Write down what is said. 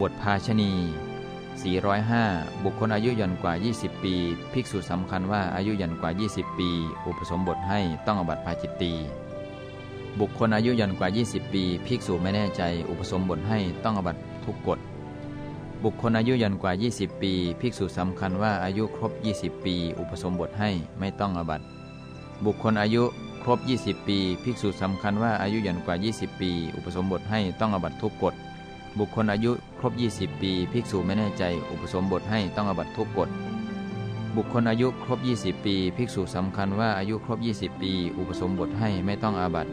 บทภาชณี405 บุคคลอายุย่อนกว่า 20 ปี ภิกษุสำคัญว่าอายุย่อนกว่า 20 ปี อุปสมบทให้ต้องอบัติภาจิตตีบุคคลอายุย่อนกว่า 20 ปี ภิกษุไม่แน่ใจ อุปสมบทให้ต้องอบัติทุกกฎ บุคคลอายุย่อนกว่า 20 ปี ภิกษุสำคัญว่าอายุครบ 20 ปี อุปสมบทให้ไม่ต้องอบัติ บุคคลอายุครบ 20 ปี ภิกษุสำคัญว่าอายุย่อนกว่า 20 ปี อุปสมบทให้ต้องอบัติทุกกฎ บุคคลอายุครบ 20 ปี ภิกษุไม่แน่ใจ อุปสมบทให้ต้องอบัตทุกกฎ บุคคลอายุครบ 20 ปี ภิกษุสำคัญว่าอายุครบ 20 ปี อุปสมบทให้ไม่ต้องอาบัต